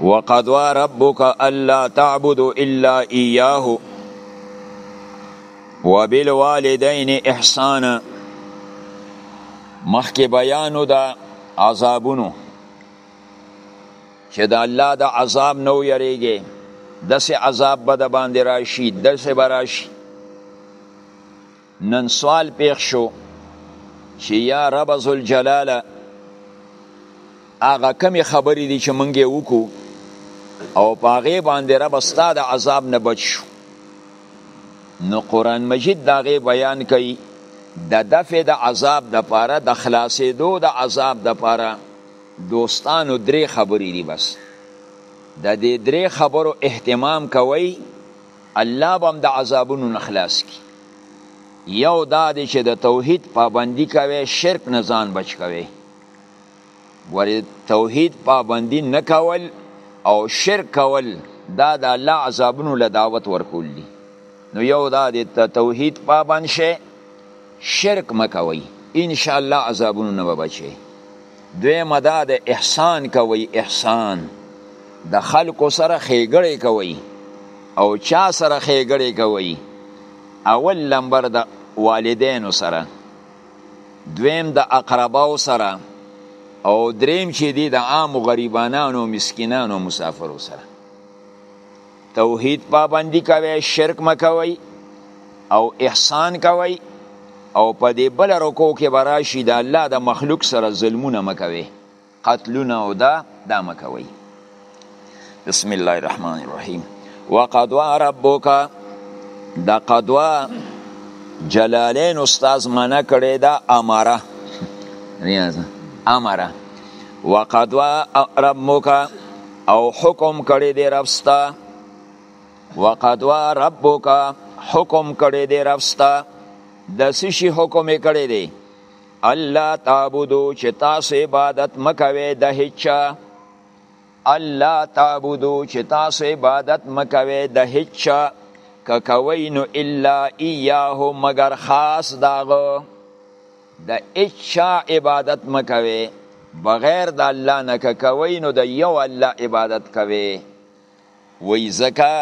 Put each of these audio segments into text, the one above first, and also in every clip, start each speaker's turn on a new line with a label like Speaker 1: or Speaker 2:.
Speaker 1: وقضى ربك الا تعبدوا الا اياه وبالوالدين احسانا مخکې بیانو دا عذابونو چې د الله د عذاب نو یریږي دسه عذاب به د باندې راشي دسه به راشي نن سوال پیښ شو چې یا رب ذوالجلاله هغه کمی خبرې دي چې مونږ یې وکړو او په هغې باندې رب ستا د عذاب نه بچ شو نو قرآن مجید د هغې بیان کوي د دفع د عذاب د پاره د خلاصېدو د عذاب د پاره دوستانو درې خبرې دي بس د دې درې خبرو اهتمام کوئ الله به هم د عذابونو نه خلاص کی یو دا دی چې د توحید پابندی کوي شرک نه ځان بچ کوي ورې توحید پابندی نه کول او شرک کول دا د الله عذابونو له دعوت ورکول دي نو یو دا دی ته توحید پابند شي شرک مکوي ان شاء الله عذابونو نه بچي دویمه دا ده احسان کوئ احسان د خلکو سره ښېګړې کوئ او چا سره ښېګړې کوئ اول لمبر د والدینو سره دویم د اقرباو سره او دریم چې دی د عام غریبانانو مسکینانو مسافرو سره توحید پابندی کوي شرک مکوي او احسان کوي او په دې بل رکو کې براشي د الله د مخلوق سره ظلمونه مکوي قتلونه او دا دا مکوي بسم الله الرحمن الرحیم وقضوا ربک دا قضوا جلالین استاد منع کړی دا امره ریاض امره وقضوا ربک او حکم کړی دی رب ستا وقدوا ربک حکم کړی دی رب ستا د څه شي حکم یې کړی دی الله تعبدو چې تاسو عبادت مکوي د هیچا الله تعبدو چې تاسو عبادت مکوي د هیچا که کوي نو الا ایاه مگر خاص داغه د اچا عبادت مکوي بغیر د الله نه کوي نو د یو الله عبادت کوي وای زکه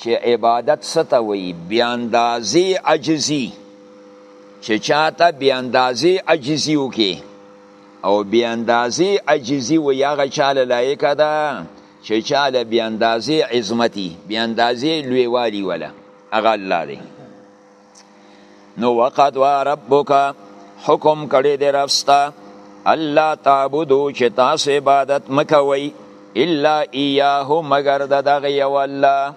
Speaker 1: چې عبادت ستا وای بیا اندازې عجزي چې چاته بیا اندازې عجزي وکي او بیا اندازې عجزي وای هغه چاله لایق ده چې چاله بیا اندازې عظمتي بیا اندازې لویوالي ولا هغه الله دی نو وقد وا ربک حکم کړی دی رفستا الله تعبدو چې تاسو عبادت مکوئ الا ایاه مگر د دغه یو الله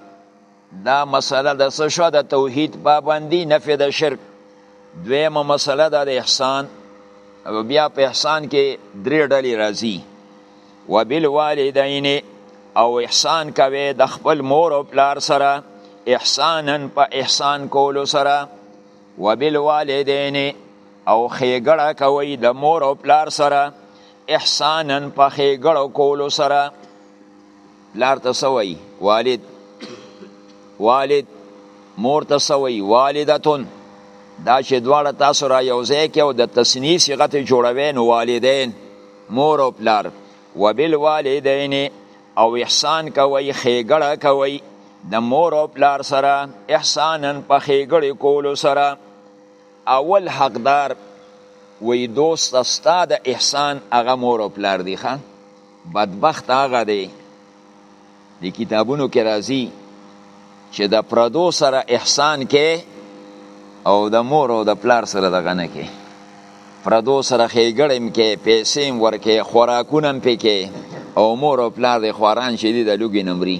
Speaker 1: دا مسله د څه شو د توحید پابندی نفی د شرک دویمه مسله د احسان او بیا په احسان کې درې ډلې راځي وبالوالدین او احسان کوي د خپل مور او پلار سره احسانا په احسان کولو سره وبالوالدین او خېګړه کوي د مور او پلار سره احسانا په خېګړه کولو سره پلار ته سوی والد والد مور ته سوی والدتون دا چې دواړه تاسو را یوځای کې او د تسنیه صيغه جوړوي نو والدین مور او پلار وبالوالدین او احسان کوي خېګړه کوي د مور او پلار سره احسانا په خېګړې کولو سره اول حقدار وی دوست ستا د احسان هغه مور او پلار دی ښه بدبخت هغه دی دی کتابونو کې راځي چې د پردو سره احسان کې او د مور او د پلار سره دغه نه کې پردو سره خېګړې هم کې پیسې هم ورکې خوراکونه هم پکې او مور او پلار د خواران شې دي د لوګي نمرې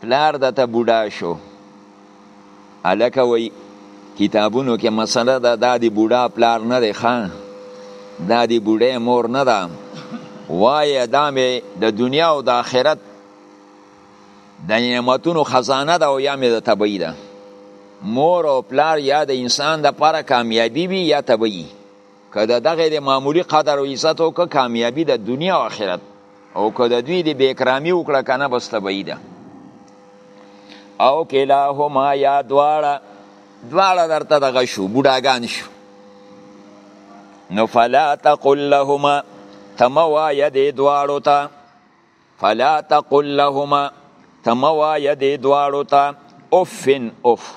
Speaker 1: پلار د ته بوډا شو الکه وای کتابونو کې مسله ده دا دی بوډا پلار نه دی خان دا دی بوډه مور نه ده وای دا مې د دنیا او د آخرت د نعمتونو خزانه ده او یا مې د تبعی ده مور او پلار یا د انسان د پاره کامیابی وی یا تبعی که د دغه د معمولی قدر او عزت او که کامیابی د دنیا او آخرت او که د دوی د بیکرامی وکړه کنه بس تبعی ده او کلاهما یا دواړه دواړه درته دغه شو بوډاګان شو نو فلا تقل لهما تموایا دې دواړو ته فلا تقل لهما تموایا دی دواړو ته اوفن اوف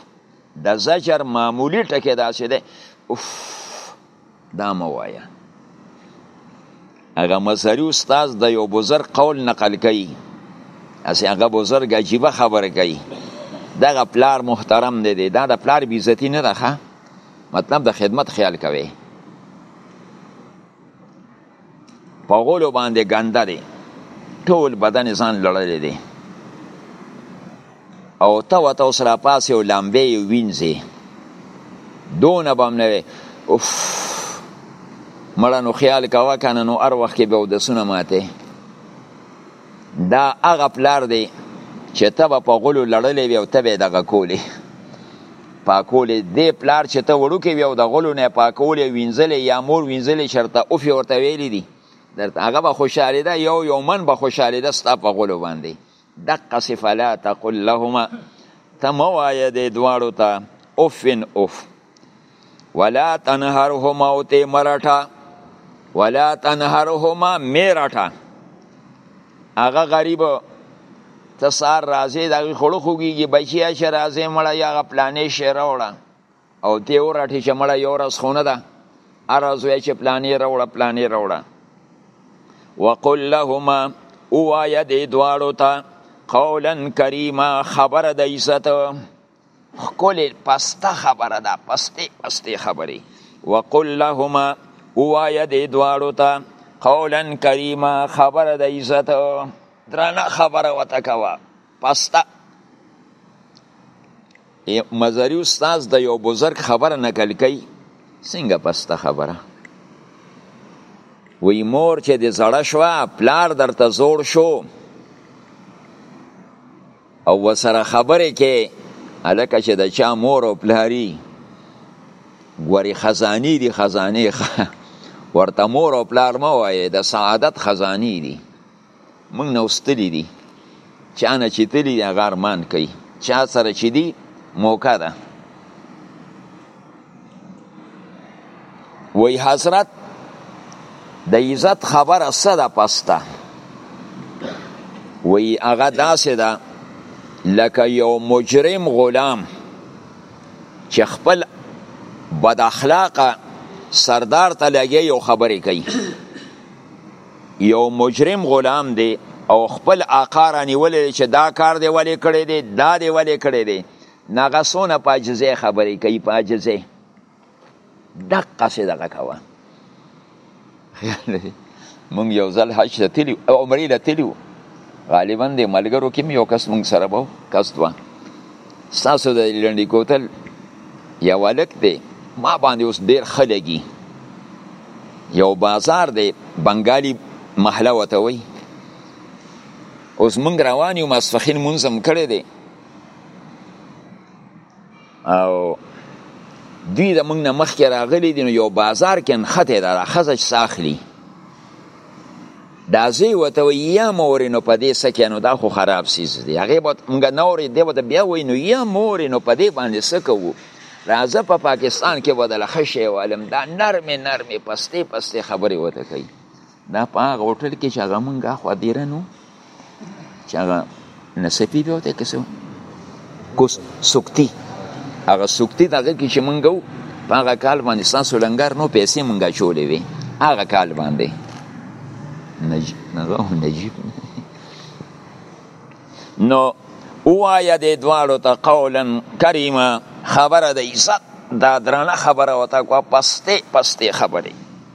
Speaker 1: د زجر معمولی ټکی داسې دی اوف دا موایا هغه مزری استاد د یو بزرگ قول نقل کوي اسی هغه بزرگ عجیبه خبره کوي دغه پلار محترم دی دی دا د پلار بیزتی نه ده مطلب د خدمت خیال کوي په غولو باندې ګنده دی ټول بدن ځان لړلی دی او ته وته اوس را پاسې او لامبې یې وینځې دونه به هم نه وی اوف مړه نو خیال کوه که نه نو هر وخت کې به اودسونه ماته دا هغه پلار دی چې ته به په غلو لړلې وي او ته به دغه کولې پاکولې دې پلار چې ته وړوکی وي او د غلو نه پاکولې وینځلې یا مور وینځلې شرطه اوفې ورته ویلې دي درته هغه به خوشحالې ده یو یو من به خوشحالې ده ستا په غلو باندې دقه صفه لا تقل لهما ته مه وایه دې دواړو ته اوفن اوف ولا تنهرهما او ته مرټا ولا تنهرهما میرټا هغه غریب ته سار راځي دا خړو خوږي بچي شه راځي مړه یا غپلانې شه راوړه او ته ورټه چې مړه یو ورځ خونه ده ارزوې چې پلانې راوړه پلانې راوړه وقل لهما اوایا دی دواړو ته قولا کریما خبر د عزت خکلی پسته خبره ده پسته پسته خبری وقل لهما اوایا دی دوارو تا قولا کریما خبر د عزت درانه خبره وته کوا پسته مزری استاد د یو بزرگ خبره نقل کوي څنګه پسته خبره وی مور چې د زړه شو پلار درته زوړ شو او وسره خبرې کې الکه چې د چا مور او پلاری ګوري خزانی دي خزانی ورته مور او پلار ما وایي د سعادت خزانی دي موږ نو ستلی دي چا نه چې تلی دي غارمان کوي چا سره چې دي موقع ده وی حضرت د عزت خبره صدا پستا وی هغه داسې ده دا لکه یو مجرم غلام چې خپل بد اخلاقه سردار ته لګي یو خبرې کوي یو مجرم غلام دی او خپل آقا را نیولې چې دا کار دی ولې کړی دی دا دی ولې کړی دی نغه سونه په عجزه خبرې کوي په عجزه دقه سي دغه کوه مونږ یو ځل حج ته تلو او عمرې له تلو غالبا د ملګرو کې یو کس مونږ سره وو کس دوه ساسو د لنډی کوتل یو الک دی ما باندې اوس ډیر خلګي یو بازار دی بنگالی محله وته وي اوس مونږ روان یو مسفخین مونږ هم کړی دی او دوی د موږ نه مخکې راغلي دي نو یو بازار کې نښتې ده دا ښځه چې څه اخلي دا زوی ورته وایي یا مورې نو په دې څه کې نو دا خو خراب څیز دی هغې به موږ نه اورې دی ورته بیا وایي نو یا مورې نو په دې باندې څه کوو راځه په پاکستان کې به دله ښه شی والم دا نرمې نرمې پستې پستې خبرې ورته کوي دا په هغه هوټل کې چې هغه مونږ خو دیره نو چې هغه نسپی به وته کسو کوس سکتی هغه سکتی دغه کې چې مونږ وو په هغه کال باندې تاسو لنګر نو پیسې مونږ چولې وي هغه کال باندې نجیب هغه نجیب نو وایا د دواړو ته قولا کریمه خبره د عزت دا درنه خبره وته کو پسته پسته خبره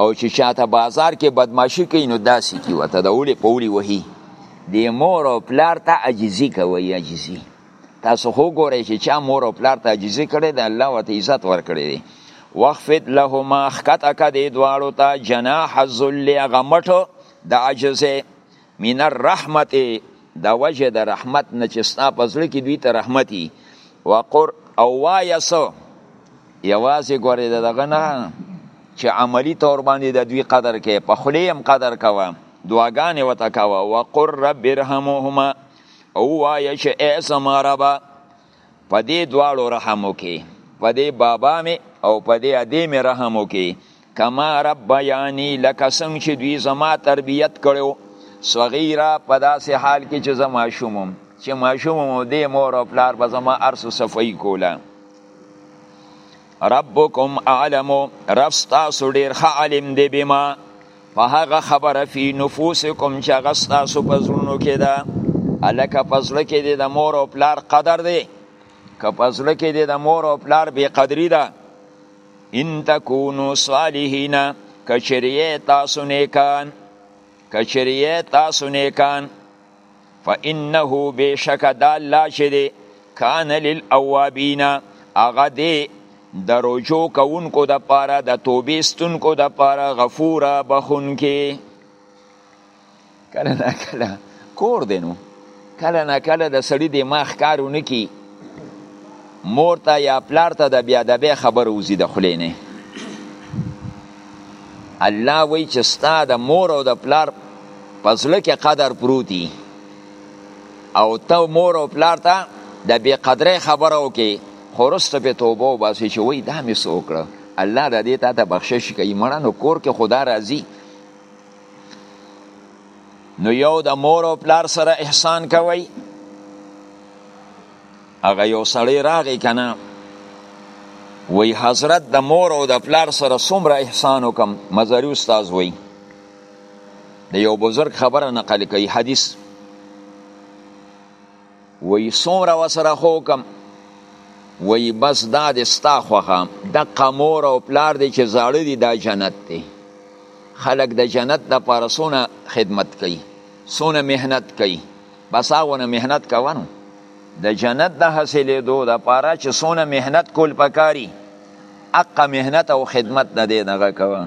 Speaker 1: او چې چاته بازار کې بدمعشي کوي نو داسې کی وته د اولی په اولی وهي د مور او پلار ته عجزي کوي عجزي تاسو خو ګورئ چې چا مور او پلار ته عجزي کړې ده الله ورته عزت ورکړی دی وخفت لهما ښکته که دې دواړو ته جناح الذل هغه مټ د عجزۍ من الرحمت د وجه د رحمت نه چې ستا په زړه کې دوی ته رحمتي وقر او وایه سو یوازې ګورې د دغه نه چې عملی طور باندې د دوی قدر کې په خلی هم قدر کوه دعاګانې وته کوه وقر رب ارحمهما او وایه چې ای زما ربه په دې دواړو رحم وکي په دې بابا می او په دې ادې می رحم وکي کما رب یعنی لکه څنګه چې دوی زما تربیت کړو صغیره په داسې حال کې چې زما شومم چې ما شومم دې مور او پلار به زما ارس صفای کوله ربکم اعلم رب ستاسو ډیر ښه عالم دی بما په هغه خبره فی نفوسکم چې هغه ستاسو په زړونو کې ده هلکه په زړه کې دی د مور او پلار قدر دی که په زړه کې دی د مور او پلار بې قدري ده ان تکونو صالحین کچریه تاسو نیکان کچریه تاسو نیکان فانه بشک دا الله چې دی کان للاوابین هغه دی د رجوع کوونکو د پاره د توبې ستونکو د پاره غفوره بخونکې کله نه کله کور دی نو کله نه کله د سړي دماغ کار ونه کي مور ته یا پلار ته د بیا د بیا خبر وزي د خولې نه الله وی چې ستا د مور او د پلار په زړه کې قدر پروت وي او ته مور او پلار ته د بې قدرۍ خبره وکړي خو وروسته پرې توبه وباسي چې وایي دا مې څه وکړه الله د دې تا ته بخشش کوي مړه نو کور کې خدا راځي نو یو د مور او پلار سره احسان کوي هغه یو سړی راغی کنه وی حضرت د مور او د پلار سره څومره احسان وکم مزاری استاد وی د یو بزرګ خبره نقل کوي حدیث وی څومره وسره خو کم وی بس دا د ستا خوخه د قمور او پلار دی چې زاړه دي دا جنت دی خلق د جنت د پاره سونه خدمت کوي سونه مهنت کوي بس هغه نه مهنت کوونو د جنت د حاصلېدو د پاره چې سونه مهنت کول پکاري اقا مهنت او خدمت نه دی دغه کوه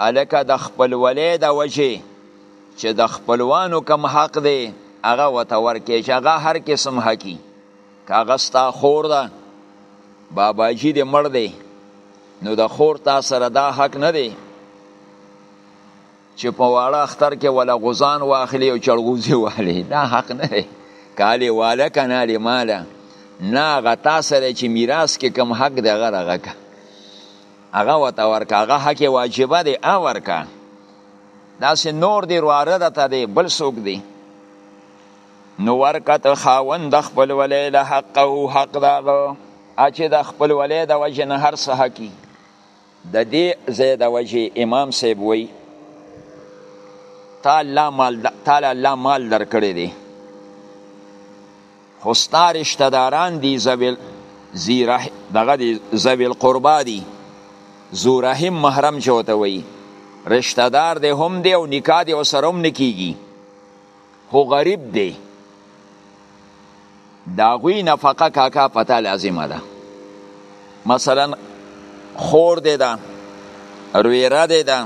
Speaker 1: هلکه د خپلولۍ د وجې چې د خپلوانو کم حق دی هغه وته ورکې چې هغه هر قسم حقی که هغه ستا خور ده باباجی دې مړ دی نو د خور تا سره دا حق نه دی چې په واړه اختر کې ولا غزان واخلي او چړغوزي والی دا حق نه دی کالی والا کنالی مالا نه غتا سره چې میراث کې کم حق دی غره غکه هغه وته ورکه هغه حق واجبه دی ا ورکه داسې نور دی رواره ده ته دی بل څوک دی نو ورکت خاوند د خپل ولې له حقه حق داغه اچې د خپل ولې د وجه نه هر څه حقي د دې زید وجه امام صاحب وی تعالی مال تعالی الله مال درکړي دي خو ستا رشته داران دي زویل زیره دغه دي زویل قربا دي ذو رحم محرم چې وته وي رشته دار دی هم دی او نکاح دی او سره هم نکیږي خو غریب دی دا غوی نفقه کاکا پتا لازمه ده مثلا خور دی ده رویره دی ده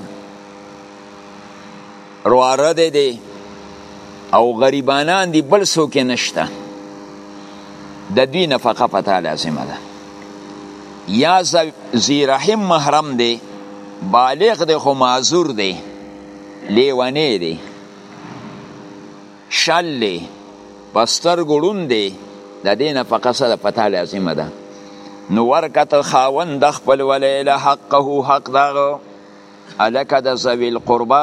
Speaker 1: رواره دی دی او غریبانان دی بل څوک نشته د دوی نفقه پتا لازمه ده یا زی رحم محرم دی بالغ دی خو معذور دی لیوانه دی شل دی په سترګو ړوند دی د دې نفقه سره په تا لازمه ده نو ورکت خاوند د خپل ولیله حقه حق دغه الکه د ذوی القربا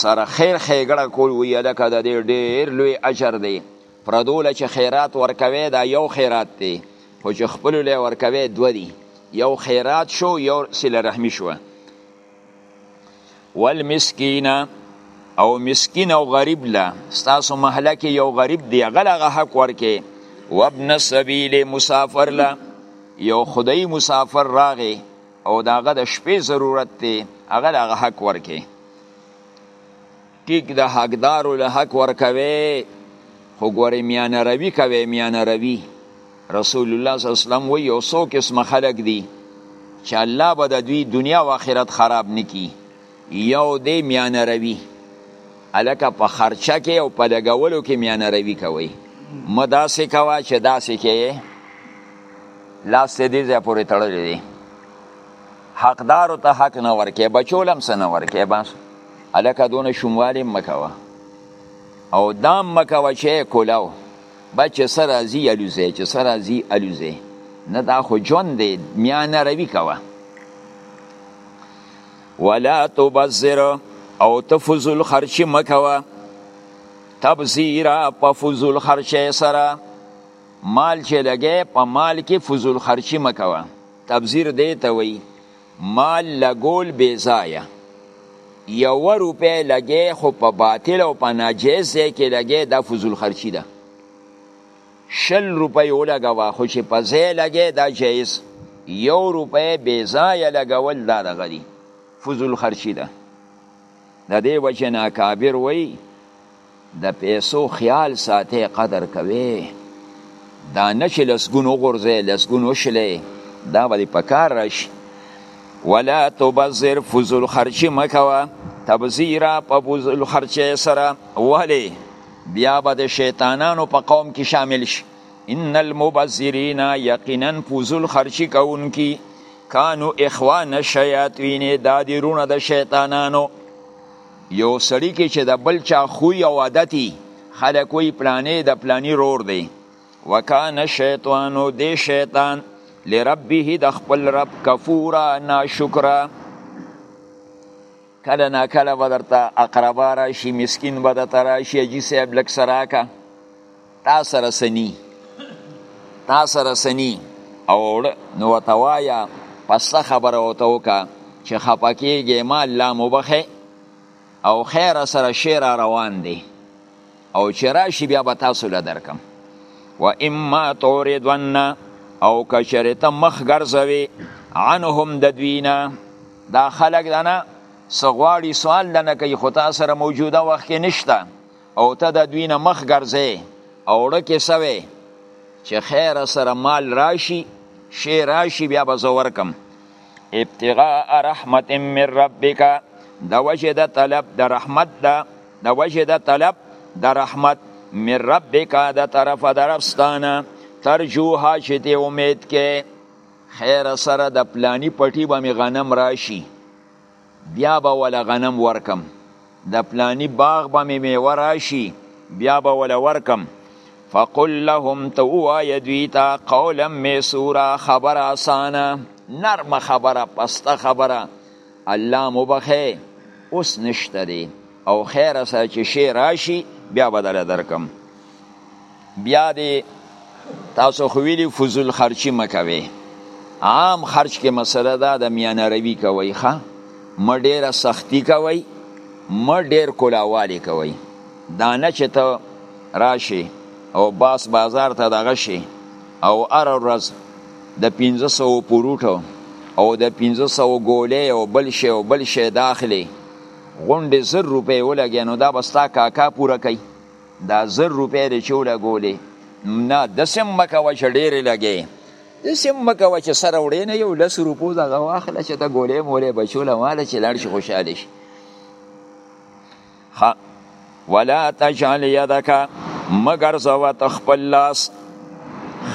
Speaker 1: سره خیر خیګړه کول وی الکه د دې ډیر لوی اجر دی پردول چې خیرات ورکوي دا یو خیرات دی خو چې خپل له ورکوي دوه دی یو خیرات شو یو سله رحمی شو والمسکین او مسکین او غریب لا ستاسو محله کې یو غریب دی هغه هغه حق ورکې وابن السبیل مسافر لا یو خدای مسافر راغی او داغه د شپې ضرورت دی هغه هغه حق ورکې ټیک د حقدارو له حق ورکوي خو ګورې میانه روي کوي میانه روي رسول الله صلی الله علیه وسلم وی یو څو قسم خلق دي چې الله به د دوی دنیا او آخرت خراب نکي یو دی میانه روي الکه په خرچه کې او په لګولو کې میانه روي کوي مه داسې کوه چې داسې کې لاس دې ځای پورې تړلی دی حقدارو ته حق نه ورکې بچو لم سنه ورکې بس الکه دونه شوموالی مکوه او دام مکوه چې کولاو بچ سره ازي الوزه چې سره ازي الوزه نه دا خو جون دی میانه روي کوه ولا تبذر او تفضل خرچ مکوه تبذیرا په فضول خرچه سره مال چې لګې په مال کې فضول خرچی مکوه تبذیر دی ته وی مال لګول بی ځایه یو روپې لګې خو په باطل او په ناجیز ځای کې لګې دا فضول خرچی ده شل روپۍ ولګوه خو چې په ځای لګې دا جایز یو روپۍ بی ځایه لګول دا دغه دي فضول خرچی ده د دې وجه نه کابر وی د پیسو خیال ساته قدر کوي دا نه چې لسګون وغورځي لسګون وشلې دا به په کار راشي ولا تبذر فضل خرچ مکوا تبذیرا په فضل خرچ سره ولی بیا به د شیطانانو په قوم کې شامل شي ان المبذرین یقینا فضل خرچ کوونکی کانو اخوان الشیاطین دا دیرونه د شیطانانو یو سړی کې چې د بل چا خوی او عادتي خلک وی پلانې د پلانی رور دی وکانه شیطانو دی شیطان لربه د خپل رب کفورا ناشکرا کله نا کله به درته اقربا راشي مسکین به درته راشي حاجي صاحب لږ څه راکه تا سره سنی تا سره سنی او نو وتوایا پس خبره وته وکا چې خپکیږي ما الله مبخه او خیر سره شیر روان دی او چې راشي بیا به تاسو له درکم و اما توردون او کشرته مخ ګرځوي عنهم د دوینا دا خلق دنه سغواړي سوال دنه کوي خو تاسو سره موجوده وخت کې نشته او ته د دوی نه مخ ګرځې او ړکې سوې چې خیر سره مال راشي شی راشي بیا به زه ورکم ابتغاء رحمت من ربک د وجه د طلب د رحمت د د وجه د طلب د رحمت من ربک د طرف درفستانه ترجوها چې ته امید کې خیر سره د پلانی پټی به می غنم راشي بیا به وله غنم ورکم د پلانی باغ به می میوه راشي بیا به وله ورکم فقل لهم تو وای دوی ته قولا میسورا خبر آسانه نرم خبره پسته خبره الله مو بخې اوس نشته دی او خیر سره چې شی راشي بیا به دله درکم بیا دی تاسو خو ویلی فضول خرچی مکوي عام خرچ کې مسله ده د میان روي کوي ښه م ډیره سختی کوي م ډیر کولاوالی کوي دا نه چې ته راشي او باس بازار ته دغه شي او هر ورځ د 1500 پروټو او د 1500 ګولې او بل شي او بل شي داخلي غونډې زر روپۍ ولګي نو دا بستا کاکا پوره کوي دا زر روپۍ دې چې ولګولې نه داسې هم مه کوه چې ډېرې لګې داسې هم مه کوه چې سره وړې نه یو لس روپو دغه واخله چې ته ګولې مولې بچو له ماله چې لاړ شي خوشحاله شي ولا تجعل یدک مگر زو ته خپل لاس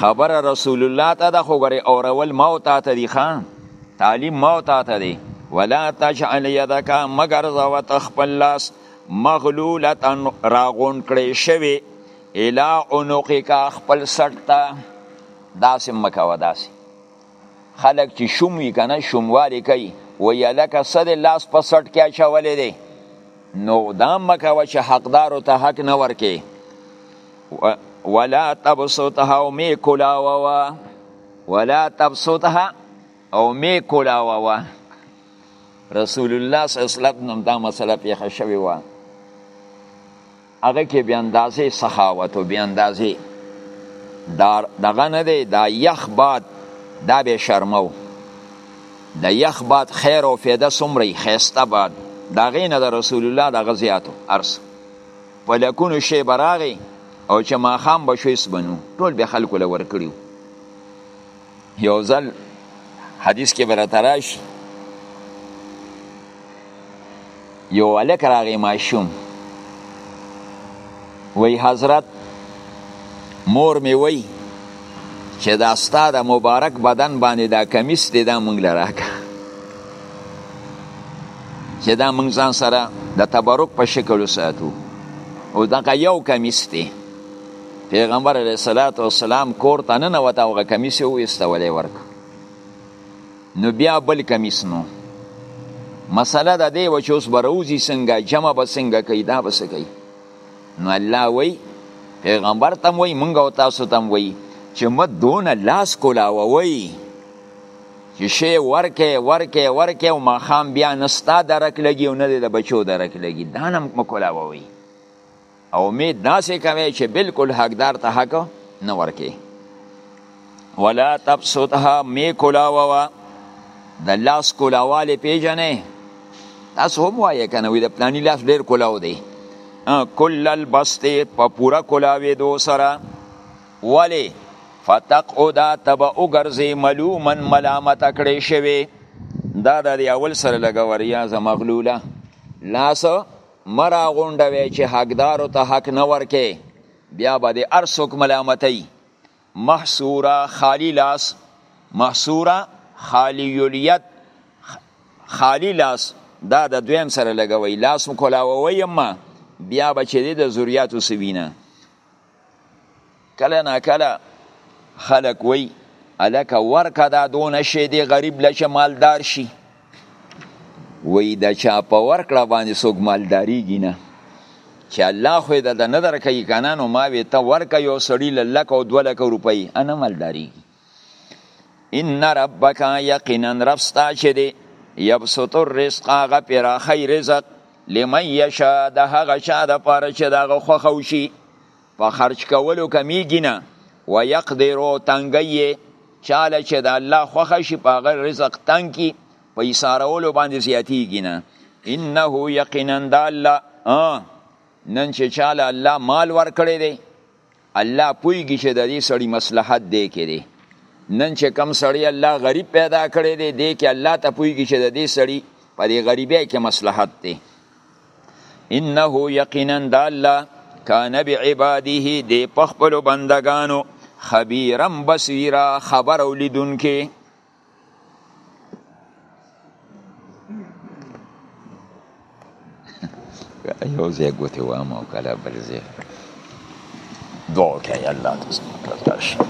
Speaker 1: خبر رسول الله ته د خوګره اورول ما او تا ته دی خان تعلیم ما او تا ته دی ولا تجعل یدک مگر زو ته خپل لاس مغلولتا راغون کړی شوی الا عنقک خپل سټتا داسې مکوه داسې خلک چې شوم وي کنه شوموالی کوي وایي هلکه څه دی لاس په سټ کې اچولی دی نو دا مه کوه چې حقدارو ته حق نه ورکې ولا تبسطها او مې کولاوه ولا تبسطها او مې کولاوه رسول الله صلی الله علیه وسلم نوم دا مسله پیښه شوې و هغه کې بیا اندازې سخاوت او بیا اندازې دا دغه نه دی دا یخ باد دا به شرمو د یخ باد خیر او فایده څومره خیسته باد دا غینه د رسول الله د غزیاتو ارس په لکونو شی براغي او چې ماخام بشوي سبنو ټول به خلکو لور کړیو یو ځل حدیث کې برته راشي یو الک راغی ماشوم وی حضرت مور می وی چې دا ستا د مبارک بدن باندې دا کمیس دی دا مونږ لراکه چې دا مونږ ځان سره د تبرک په شکل ساتو او دغه یو کمیس دی پیغمبر علیه الصلاۃ والسلام کور ته نه نوته او کمیس یې وېستولې ورک نو بیا بل کمیس نو مسله د دې و چې اوس به روزي څنګه جمع به څنګه کوي دا به څه کوي نو الله وایي پیغمبر ته وایي مونږ او تاسو ته وایي چې مه دونه لاس کولاوئ چې شی ورکې ورکې ورکې او ماښام بیا نه ستا درک لګي او نه د بچو درک لګي دا نه مه کولاوئ او امید داسې کوي چې بالکل حقدار ته حق نه ورکي ولا تبسطها می کلاوه د لاس کلاواله پیژنې تاسو هم وایې کنه وي د پلاني لاس ډیر کلاو دی کل البسط په پورا کلاوي دو سره ولی فتقعد تبا وګرځي ملومن ملامت کړي شوی دا د اول سره لګوریا زمغلوله لاس مرا غونډه وی چې حقدارو ته حق نه ورکې بیا به د ارسوک ملامتۍ محصوره خالی لاس محصوره خالی یولیت خالی لاس دا د دویم سره لګوي لاس مکولاوي ما بیا به چې د ذریاتو سوینه کله نا کله خلک وی الکه ورکه دا دونه شی دی غریب لچ مالدار شي وی د چا په ورکړه باندې څوک مالداریږي نه چې الله خو د نه درکې کنه نو ما وی ته ورکه یو سړی لکه او دوه لکه روپۍ انا مالداریږي ان ربک یقینا رب ستا چې دی یبسط الرزق هغه پراخی رزق لمن یشا د هغه چا د پاره چې دغه خوښه وشي په خرج کولو کمیږي نه و یقدرو تنګي چاله چې د الله خوښه شي په هغه رزق تنګ کی په ایثارولو باندې زیاتیږي نه انه یقینا د الله نن چې چاله الله مال ورکړی دی الله پوهیږي چې د دې سړي مصلحت دی کې دی نن چې کم سړی الله غریب پیدا کړی دی دی کې الله ته پوهیږي چې د دې سړي په دې غریبۍ کې مصلحت دی انه یقینا د الله کان بعباده دی په خپلو بندګانو خبیرا بصیرا خبر اولیدونکې یو ځای ګوتې وام او کله بل ځای دعا وکړه یا الله تاسو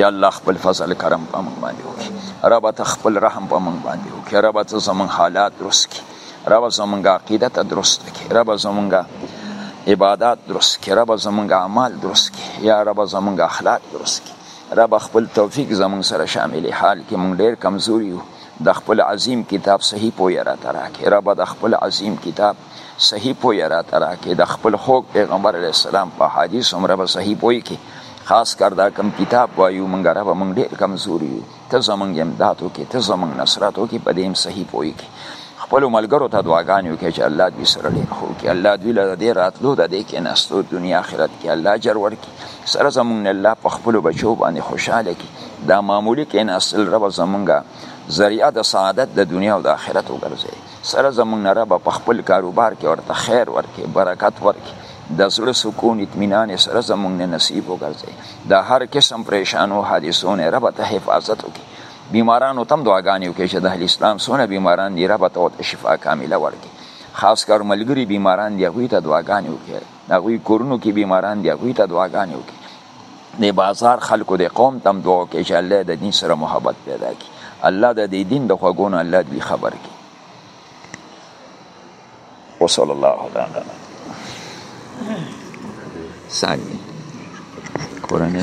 Speaker 1: یا الله خپل فضل کرم په موږ باندې وکړي رب ته خپل رحم په موږ باندې وکړي رب ته زموږ حالات درست کړي رب زموږ عقیده ته درست کړي رب زموږ عبادات درست کړي رب زموږ اعمال درست کړي یا رب زموږ اخلاق درست کړي رب خپل توفیق زمون سره شامل حال کې مونږ ډیر کمزوري یو د خپل عظیم کتاب صحیح پوهه را تراکې رب د خپل عظیم کتاب صحیح پوهه را تراکې د خپل خوږ پیغمبر علی السلام په حدیث هم رب صحیح پوهه کې خاص کر دا کم کتاب وایو مونږ رب مونږ ډیر کمزوري یو ته زمونږ امداد وکې ته زمونږ نصرت وکې په دې هم صحیح پوهه کې خپل ملګرو ته دعاګانې وکړي چې الله دوی سره ډېر خو کې الله دوی له دې راتلو د دې کې نستو دنیا آخرت کې الله اجر ورکړي سره زمونږ نه الله په خپلو بچو باندې خوشحاله کړي دا معمولي کې نسل رب زمونږ ذریعه د سعادت د دنیا او د آخرت وګرځي سره زمونږ نه رب په خپل کاروبار کې ورته خیر ورکړي برکت ورکړي د زړه سکون اطمینان سره زمونږ نه نصیب وګرځي د هر قسم پریشانو حادثو نه رب ته حفاظت وکړي بیمارانو تم دعاګانې وکړي چې د اهل اسلام سونه بیماران دی رب ته د شفا کامله ورکړي خاص کر ملګری بیماران دی هغوی ته دعاګانې وکړي هغوی کورونو کې بیماران دی هغوی ته دعاګانې وکړي د بازار خلکو د قوم تم دعا وکړي چې الله د دین سره محبت پیدا کړي الله د دې دین د خوګونو الله دې خبر کړي وصلی الله تعالی ثاني کورنۍ